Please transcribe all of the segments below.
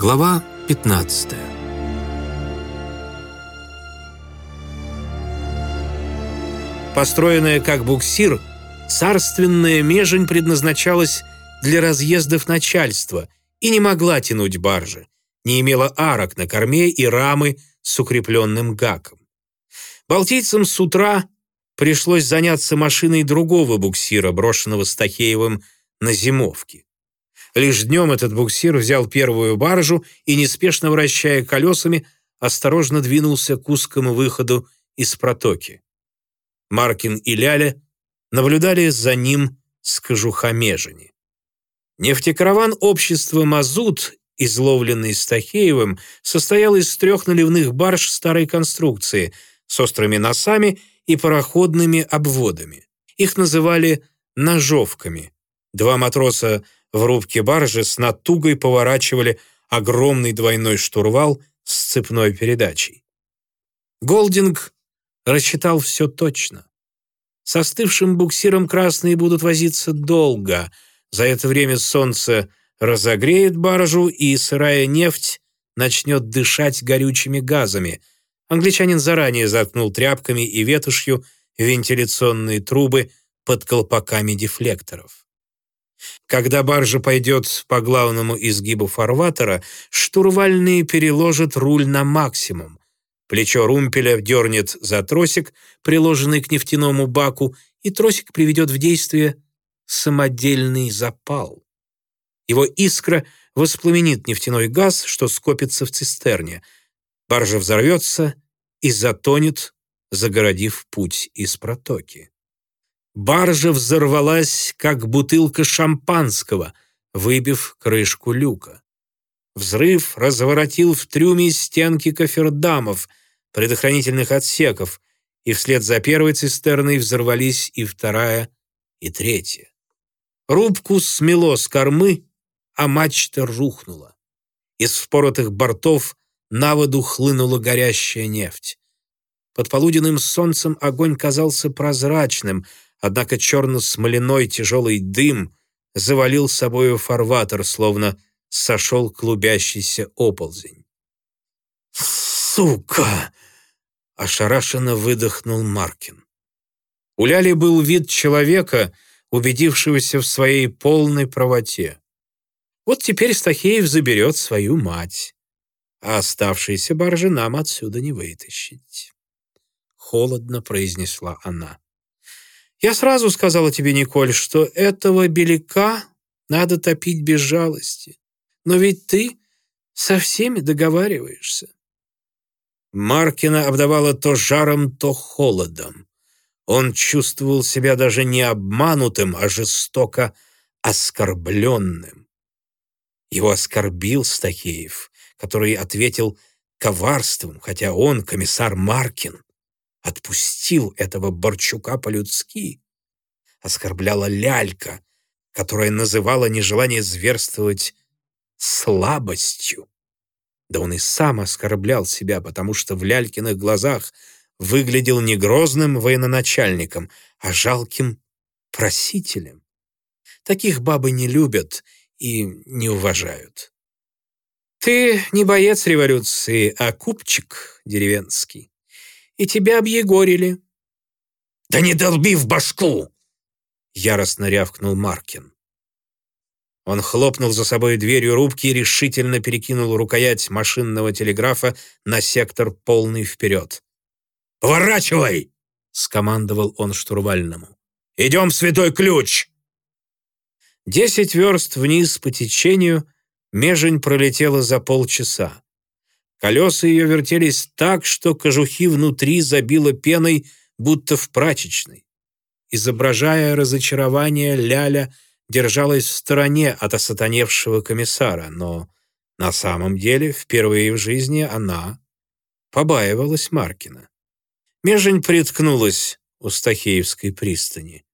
Глава 15 Построенная как буксир, царственная межень предназначалась для разъездов начальства и не могла тянуть баржи, не имела арок на корме и рамы с укрепленным гаком. Балтийцам с утра пришлось заняться машиной другого буксира, брошенного Стахеевым на зимовке. Лишь днем этот буксир взял первую баржу и, неспешно вращая колесами, осторожно двинулся к узкому выходу из протоки. Маркин и Ляля наблюдали за ним с кожуха межени. Нефтекараван общества «Мазут», изловленный Стахеевым, состоял из трех наливных барж старой конструкции с острыми носами и пароходными обводами. Их называли «ножовками». Два матроса в рубке баржи с натугой поворачивали огромный двойной штурвал с цепной передачей. Голдинг рассчитал все точно. С остывшим буксиром красные будут возиться долго. За это время солнце разогреет баржу, и сырая нефть начнет дышать горючими газами. Англичанин заранее заткнул тряпками и ветошью вентиляционные трубы под колпаками дефлекторов. Когда баржа пойдет по главному изгибу фарватера, штурвальные переложат руль на максимум. Плечо румпеля дернет за тросик, приложенный к нефтяному баку, и тросик приведет в действие самодельный запал. Его искра воспламенит нефтяной газ, что скопится в цистерне. Баржа взорвется и затонет, загородив путь из протоки. Баржа взорвалась, как бутылка шампанского, выбив крышку люка. Взрыв разворотил в трюме стенки кофердамов, предохранительных отсеков, и вслед за первой цистерной взорвались и вторая, и третья. Рубку смело с кормы, а мачта рухнула. Из впоротых бортов на воду хлынула горящая нефть. Под полуденным солнцем огонь казался прозрачным — однако черно-смоляной тяжелый дым завалил собою фарватер, словно сошел клубящийся оползень. «Сука!» — ошарашенно выдохнул Маркин. У Ляли был вид человека, убедившегося в своей полной правоте. Вот теперь Стахеев заберет свою мать, а оставшиеся баржи нам отсюда не вытащить. Холодно произнесла она. Я сразу сказала тебе, Николь, что этого беляка надо топить без жалости. Но ведь ты со всеми договариваешься. Маркина обдавала то жаром, то холодом. Он чувствовал себя даже не обманутым, а жестоко оскорбленным. Его оскорбил Стахеев, который ответил коварством, хотя он, комиссар Маркин, отпустил этого Борчука по-людски. Оскорбляла лялька, которая называла нежелание зверствовать слабостью. Да он и сам оскорблял себя, потому что в Лялькиных глазах выглядел не грозным военачальником, а жалким просителем. Таких бабы не любят и не уважают. Ты не боец революции, а купчик деревенский и тебя объегорили». «Да не долби в башку!» Яростно рявкнул Маркин. Он хлопнул за собой дверью рубки и решительно перекинул рукоять машинного телеграфа на сектор полный вперед. «Поворачивай!» — скомандовал он штурвальному. «Идем в Святой Ключ!» Десять верст вниз по течению межень пролетела за полчаса. Колеса ее вертелись так, что кожухи внутри забило пеной, будто в прачечной. Изображая разочарование, Ляля держалась в стороне от осатаневшего комиссара, но на самом деле впервые в жизни она побаивалась Маркина. Межень приткнулась у Стахеевской пристани.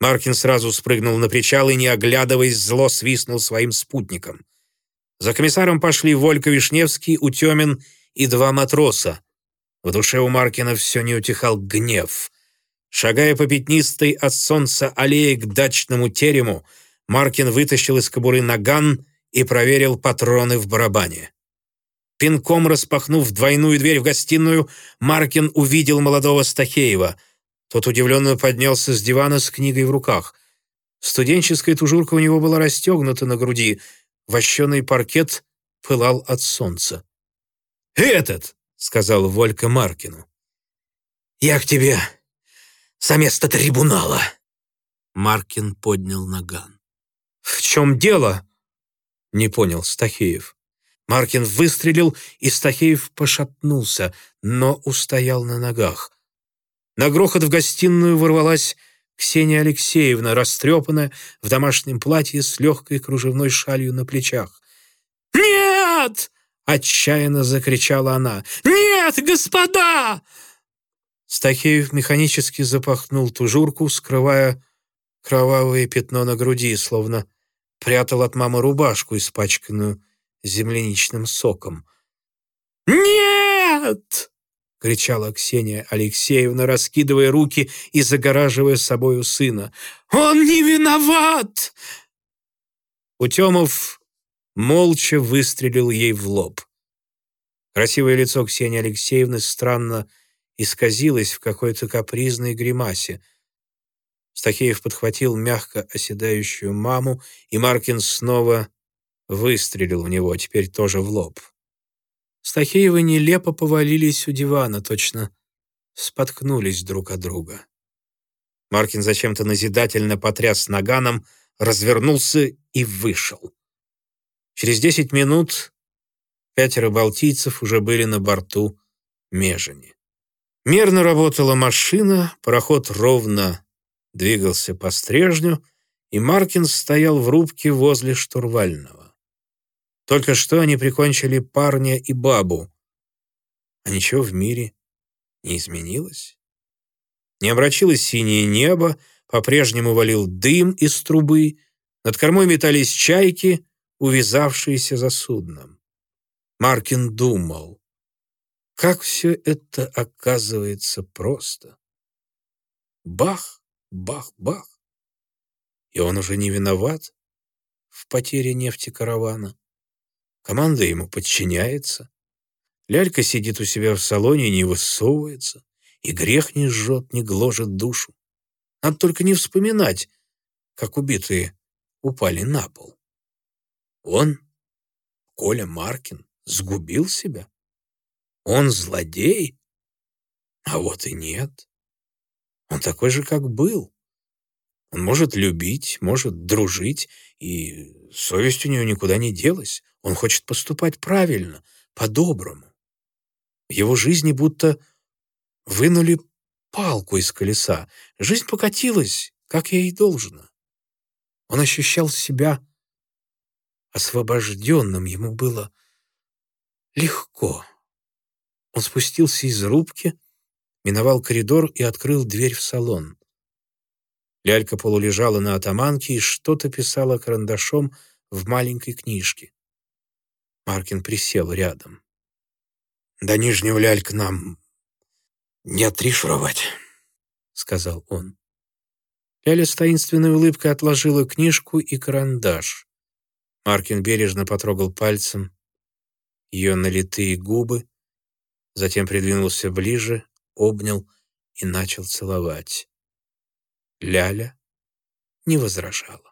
Маркин сразу спрыгнул на причал и, не оглядываясь, зло свистнул своим спутником. За комиссаром пошли Волька Вишневский, Утемин и два матроса. В душе у Маркина все не утихал гнев. Шагая по пятнистой от солнца аллее к дачному терему, Маркин вытащил из кобуры наган и проверил патроны в барабане. Пинком распахнув двойную дверь в гостиную, Маркин увидел молодого Стахеева. Тот удивленно поднялся с дивана с книгой в руках. Студенческая тужурка у него была расстегнута на груди. Вощеный паркет пылал от солнца. «Этот!» — сказал Волька Маркину. «Я к тебе за место трибунала!» Маркин поднял наган. «В чем дело?» — не понял Стахеев. Маркин выстрелил, и Стахеев пошатнулся, но устоял на ногах. На грохот в гостиную ворвалась Ксения Алексеевна, растрепанная в домашнем платье с легкой кружевной шалью на плечах. «Нет!» — отчаянно закричала она. «Нет, господа!» Стахеев механически запахнул тужурку, скрывая кровавое пятно на груди, словно прятал от мамы рубашку, испачканную земляничным соком. «Нет!» — кричала Ксения Алексеевна, раскидывая руки и загораживая собою сына. «Он не виноват!» Утемов молча выстрелил ей в лоб. Красивое лицо Ксении Алексеевны странно исказилось в какой-то капризной гримасе. Стахеев подхватил мягко оседающую маму, и Маркин снова выстрелил в него, теперь тоже в лоб. Стахеевы нелепо повалились у дивана, точно споткнулись друг от друга. Маркин зачем-то назидательно потряс наганом, развернулся и вышел. Через десять минут пятеро балтийцев уже были на борту Межени. Мерно работала машина, пароход ровно двигался по стрежню, и Маркин стоял в рубке возле штурвального. Только что они прикончили парня и бабу. А ничего в мире не изменилось. Не омрачилось синее небо, по-прежнему валил дым из трубы, над кормой метались чайки, увязавшиеся за судном. Маркин думал, как все это оказывается просто. Бах, бах, бах. И он уже не виноват в потере нефти каравана. Команда ему подчиняется. Лялька сидит у себя в салоне и не высовывается, и грех не жжет, не гложет душу. Надо только не вспоминать, как убитые упали на пол. Он, Коля Маркин, сгубил себя? Он злодей? А вот и нет. Он такой же, как был. Он может любить, может дружить, и совесть у него никуда не делась. Он хочет поступать правильно, по-доброму. В его жизни будто вынули палку из колеса. Жизнь покатилась, как ей и должно. Он ощущал себя освобожденным, ему было легко. Он спустился из рубки, миновал коридор и открыл дверь в салон. Лялька полулежала на атаманке и что-то писала карандашом в маленькой книжке. Маркин присел рядом. «До Нижнего лялька нам не отришировать», — сказал он. Ляля с таинственной улыбкой отложила книжку и карандаш. Маркин бережно потрогал пальцем ее налитые губы, затем придвинулся ближе, обнял и начал целовать. Ляля не возражала.